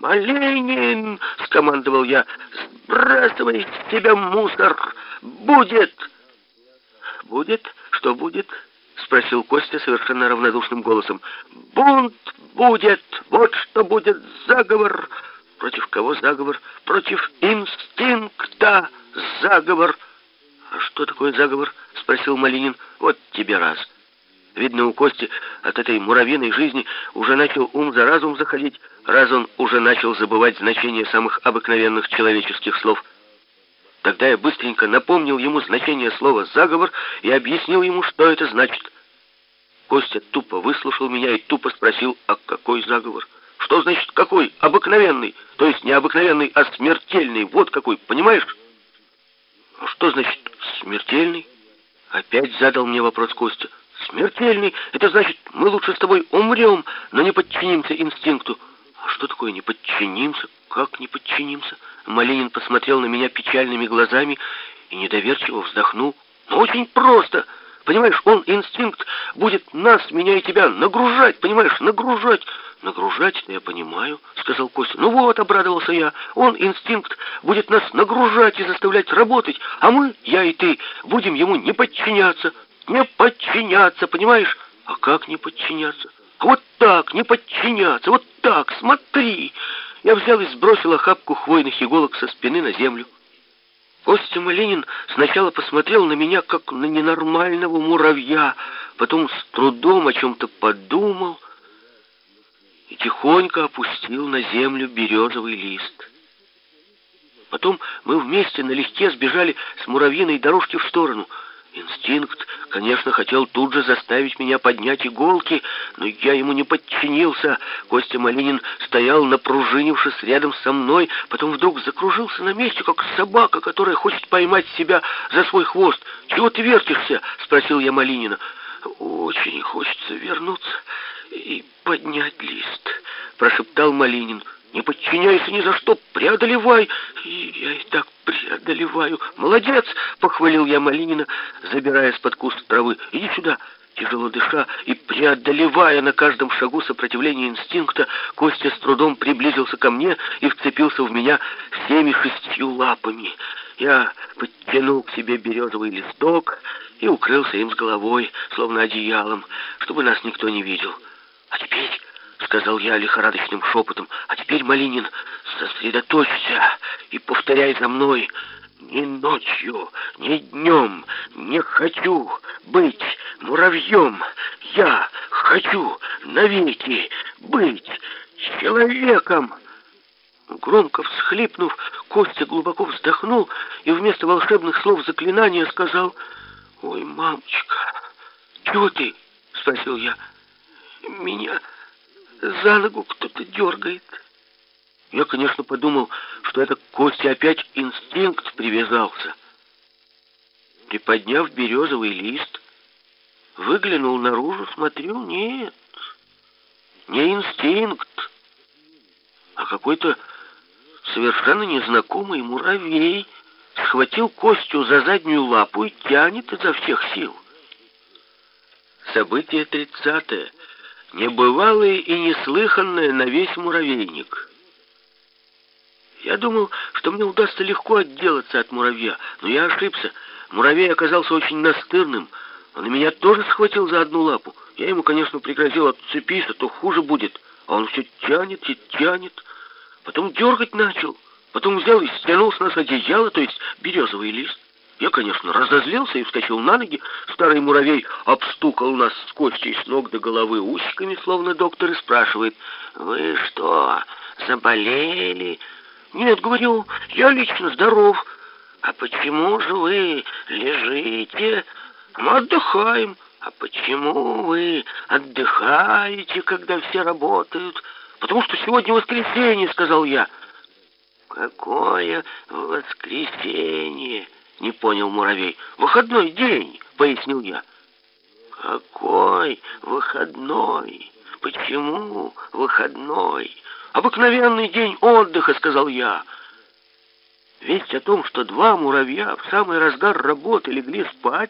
«Малинин!» — скомандовал я. «Сбрасывай с себя мусор! Будет!» «Будет? Что будет?» — спросил Костя совершенно равнодушным голосом. «Бунт будет! Вот что будет заговор!» «Против кого заговор?» «Против инстинкта заговор!» «А что такое заговор?» — спросил Малинин. «Вот тебе раз!» Видно, у Кости от этой муравьиной жизни уже начал ум за разум заходить, раз он уже начал забывать значение самых обыкновенных человеческих слов. Тогда я быстренько напомнил ему значение слова «заговор» и объяснил ему, что это значит. Костя тупо выслушал меня и тупо спросил, а какой заговор? Что значит какой? Обыкновенный. То есть не обыкновенный, а смертельный. Вот какой, понимаешь? «А что значит смертельный? Опять задал мне вопрос Костя. Смертельный. Это значит, мы лучше с тобой умрем, но не подчинимся инстинкту. А что такое не подчинимся? Как не подчинимся? Малинин посмотрел на меня печальными глазами и недоверчиво вздохнул. Ну, очень просто. Понимаешь, он, инстинкт, будет нас, меня и тебя нагружать, понимаешь, нагружать. Нагружать-то я понимаю, сказал Костя. Ну вот, обрадовался я. Он, инстинкт, будет нас нагружать и заставлять работать, а мы, я и ты, будем ему не подчиняться. Не подчиняться, понимаешь? А как не подчиняться? А вот так, не подчиняться, вот так, смотри. Я взял и сбросил охапку хвойных иголок со спины на землю. Костя Малинин сначала посмотрел на меня, как на ненормального муравья, потом с трудом о чем-то подумал и тихонько опустил на землю березовый лист. Потом мы вместе налегке сбежали с муравьиной дорожки в сторону — Инстинкт, конечно, хотел тут же заставить меня поднять иголки, но я ему не подчинился. Костя Малинин стоял, напружинившись рядом со мной, потом вдруг закружился на месте, как собака, которая хочет поймать себя за свой хвост. «Чего ты вертишься?» — спросил я Малинина. «Очень хочется вернуться и поднять лист», — прошептал Малинин. Не подчиняйся ни за что, преодолевай. Я и так преодолеваю. Молодец, похвалил я Малинина, забирая с-под куст травы. Иди сюда. Тяжело дыша и преодолевая на каждом шагу сопротивление инстинкта, Костя с трудом приблизился ко мне и вцепился в меня всеми шестью лапами. Я подтянул к себе березовый листок и укрылся им с головой, словно одеялом, чтобы нас никто не видел. А теперь сказал я лихорадочным шепотом. «А теперь, Малинин, сосредоточься и повторяй за мной. Ни ночью, ни днем не хочу быть муравьем. Я хочу навеки быть человеком». Громко всхлипнув, Костя глубоко вздохнул и вместо волшебных слов заклинания сказал «Ой, мамочка, чего ты?» — спросил я. «Меня за ногу кто-то дергает. Я, конечно, подумал, что это к Косте опять инстинкт привязался. Приподняв березовый лист, выглянул наружу, смотрю, нет, не инстинкт, а какой-то совершенно незнакомый муравей схватил Костю за заднюю лапу и тянет изо всех сил. Событие тридцатое — небывалое и неслыханное на весь муравейник. Я думал, что мне удастся легко отделаться от муравья, но я ошибся. Муравей оказался очень настырным. Он меня тоже схватил за одну лапу. Я ему, конечно, пригрозил отцепись, а то хуже будет. А он все тянет и тянет. Потом дергать начал. Потом взял и стянул с нас одеяло, то есть березовый лист. Я, конечно, разозлился и вскочил на ноги. Старый муравей обстукал нас с Костей с ног до головы усиками, словно доктор, и спрашивает, «Вы что, заболели?» «Нет, — говорю, — я лично здоров». «А почему же вы лежите?» «Мы отдыхаем». «А почему вы отдыхаете, когда все работают?» «Потому что сегодня воскресенье», — сказал я. «Какое воскресенье?» Не понял муравей. Выходной день, пояснил я. Какой выходной? Почему выходной? Обыкновенный день отдыха, сказал я. Весть о том, что два муравья в самый разгар работы легли спать,